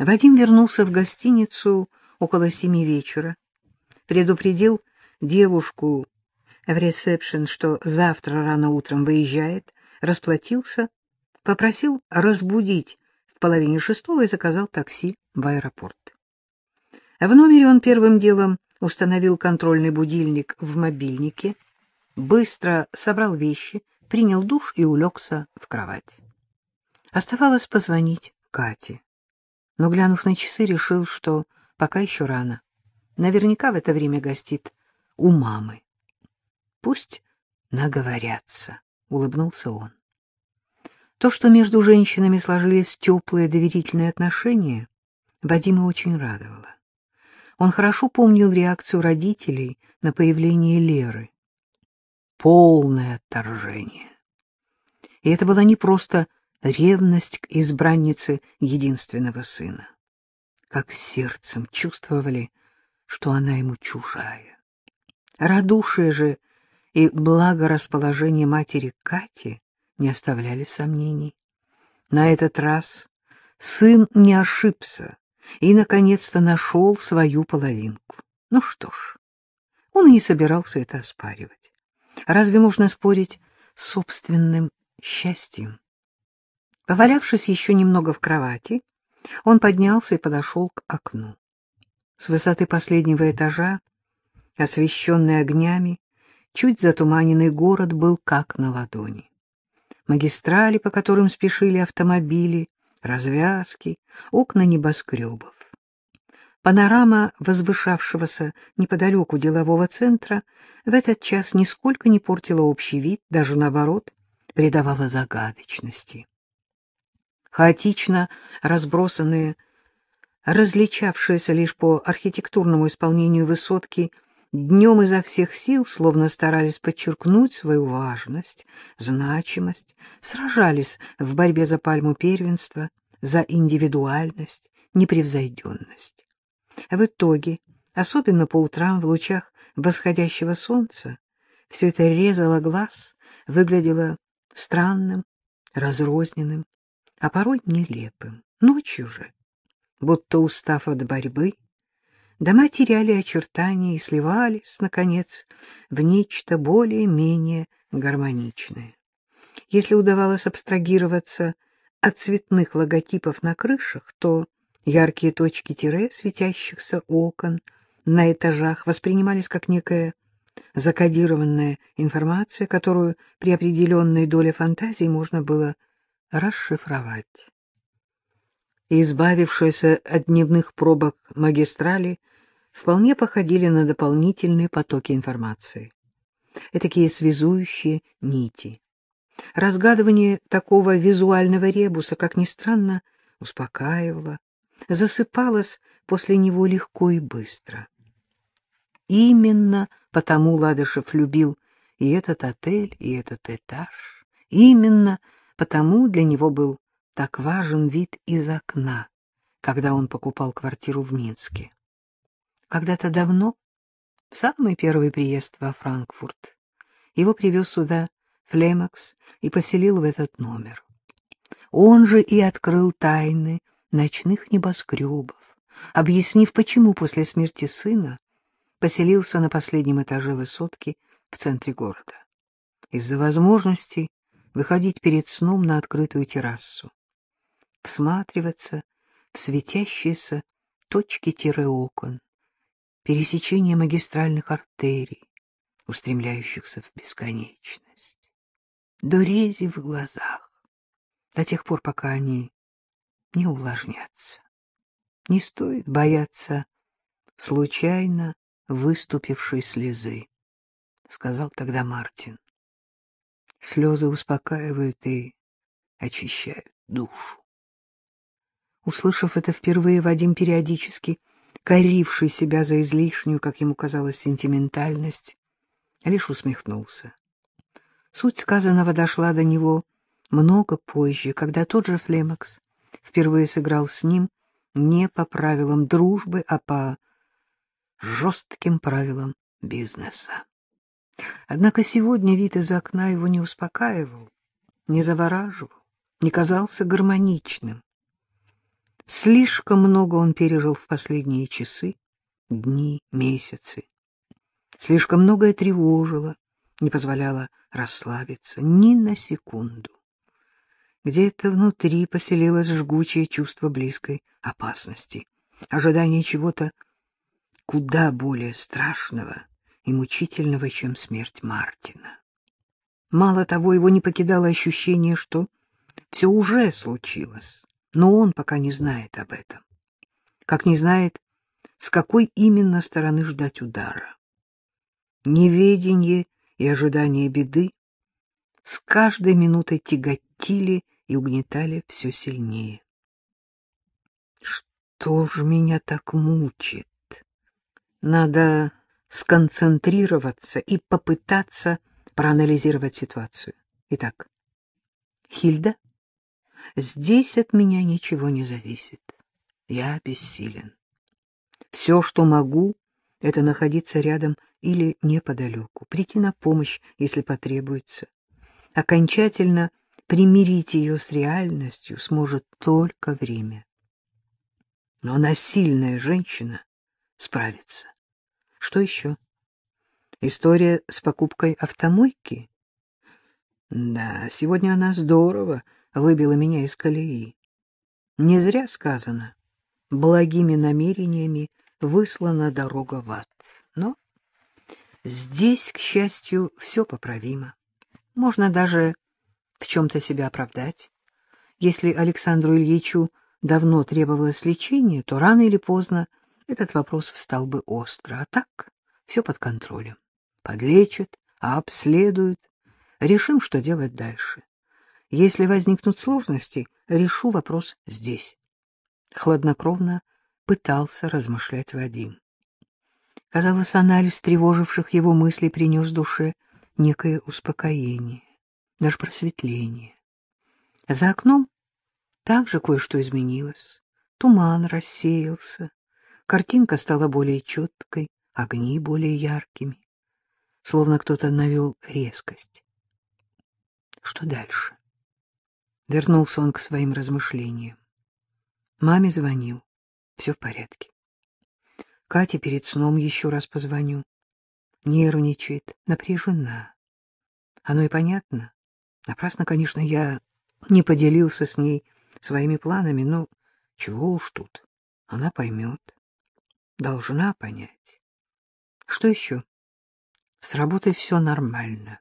Вадим вернулся в гостиницу около семи вечера, предупредил девушку в ресепшн, что завтра рано утром выезжает, расплатился, попросил разбудить в половине шестого и заказал такси в аэропорт. В номере он первым делом установил контрольный будильник в мобильнике, быстро собрал вещи, принял душ и улегся в кровать. Оставалось позвонить Кате но, глянув на часы, решил, что пока еще рано. Наверняка в это время гостит у мамы. Пусть наговорятся, — улыбнулся он. То, что между женщинами сложились теплые доверительные отношения, Вадима очень радовало. Он хорошо помнил реакцию родителей на появление Леры. Полное отторжение. И это была не просто ревность к избраннице единственного сына. Как сердцем чувствовали, что она ему чужая. Радушие же и благорасположение матери Кати не оставляли сомнений. На этот раз сын не ошибся и, наконец-то, нашел свою половинку. Ну что ж, он и не собирался это оспаривать. Разве можно спорить с собственным счастьем? Повалявшись еще немного в кровати, он поднялся и подошел к окну. С высоты последнего этажа, освещенный огнями, чуть затуманенный город был как на ладони. Магистрали, по которым спешили автомобили, развязки, окна небоскребов. Панорама возвышавшегося неподалеку делового центра в этот час нисколько не портила общий вид, даже наоборот, придавала загадочности хаотично разбросанные, различавшиеся лишь по архитектурному исполнению высотки, днем изо всех сил словно старались подчеркнуть свою важность, значимость, сражались в борьбе за пальму первенства, за индивидуальность, непревзойденность. В итоге, особенно по утрам в лучах восходящего солнца, все это резало глаз, выглядело странным, разрозненным, а порой нелепым. Ночью же, будто устав от борьбы, дома теряли очертания и сливались, наконец, в нечто более-менее гармоничное. Если удавалось абстрагироваться от цветных логотипов на крышах, то яркие точки тире светящихся окон на этажах воспринимались как некая закодированная информация, которую при определенной доле фантазии можно было расшифровать. избавившиеся от дневных пробок магистрали вполне походили на дополнительные потоки информации. Этакие связующие нити. Разгадывание такого визуального ребуса, как ни странно, успокаивало, засыпалось после него легко и быстро. Именно потому Ладышев любил и этот отель, и этот этаж. Именно Потому для него был так важен вид из окна, когда он покупал квартиру в Минске. Когда-то давно, в самый первый приезд во Франкфурт, его привез сюда Флемакс и поселил в этот номер. Он же и открыл тайны ночных небоскребов, объяснив, почему после смерти сына поселился на последнем этаже высотки в центре города. Из-за возможности выходить перед сном на открытую террасу, всматриваться в светящиеся точки тире окон, пересечение магистральных артерий, устремляющихся в бесконечность, до рези в глазах, до тех пор, пока они не увлажнятся. Не стоит бояться случайно выступившей слезы, — сказал тогда Мартин. Слезы успокаивают и очищают душу. Услышав это впервые, Вадим периодически, коривший себя за излишнюю, как ему казалось, сентиментальность, лишь усмехнулся. Суть сказанного дошла до него много позже, когда тот же Флемакс впервые сыграл с ним не по правилам дружбы, а по жестким правилам бизнеса. Однако сегодня вид из окна его не успокаивал, не завораживал, не казался гармоничным. Слишком много он пережил в последние часы, дни, месяцы. Слишком многое тревожило, не позволяло расслабиться ни на секунду. Где-то внутри поселилось жгучее чувство близкой опасности, ожидание чего-то куда более страшного и мучительного, чем смерть Мартина. Мало того, его не покидало ощущение, что все уже случилось, но он пока не знает об этом. Как не знает, с какой именно стороны ждать удара. Неведение и ожидание беды с каждой минутой тяготили и угнетали все сильнее. Что же меня так мучит? Надо сконцентрироваться и попытаться проанализировать ситуацию. Итак, Хильда, здесь от меня ничего не зависит. Я бессилен. Все, что могу, это находиться рядом или неподалеку, прийти на помощь, если потребуется. Окончательно примирить ее с реальностью сможет только время. Но она сильная женщина, справится. Что еще? История с покупкой автомойки? Да, сегодня она здорово выбила меня из колеи. Не зря сказано, благими намерениями выслана дорога в ад. Но здесь, к счастью, все поправимо. Можно даже в чем-то себя оправдать. Если Александру Ильичу давно требовалось лечение, то рано или поздно этот вопрос встал бы остро. А так все под контролем подлечат, обследуют. Решим, что делать дальше. Если возникнут сложности, решу вопрос здесь. Хладнокровно пытался размышлять Вадим. Казалось, анализ тревоживших его мыслей принес душе некое успокоение, даже просветление. За окном также кое-что изменилось. Туман рассеялся, картинка стала более четкой, огни более яркими словно кто-то навел резкость. Что дальше? Вернулся он к своим размышлениям. Маме звонил. Все в порядке. Кате перед сном еще раз позвоню. Нервничает, напряжена. Оно и понятно. Напрасно, конечно, я не поделился с ней своими планами, но чего уж тут. Она поймет. Должна понять. Что еще? С работой все нормально.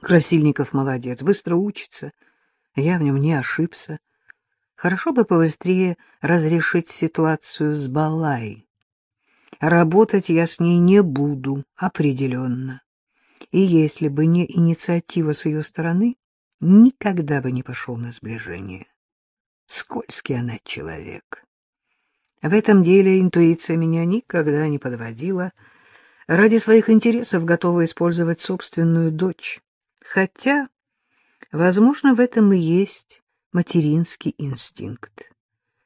Красильников молодец, быстро учится. Я в нем не ошибся. Хорошо бы побыстрее разрешить ситуацию с Балай. Работать я с ней не буду, определенно. И если бы не инициатива с ее стороны, никогда бы не пошел на сближение. Скользкий она человек. В этом деле интуиция меня никогда не подводила, — ради своих интересов готова использовать собственную дочь. Хотя, возможно, в этом и есть материнский инстинкт.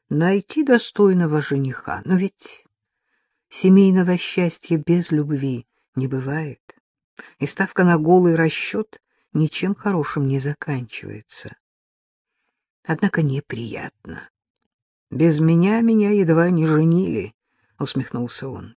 Найти достойного жениха, но ведь семейного счастья без любви не бывает, и ставка на голый расчет ничем хорошим не заканчивается. Однако неприятно. Без меня меня едва не женили, — усмехнулся он.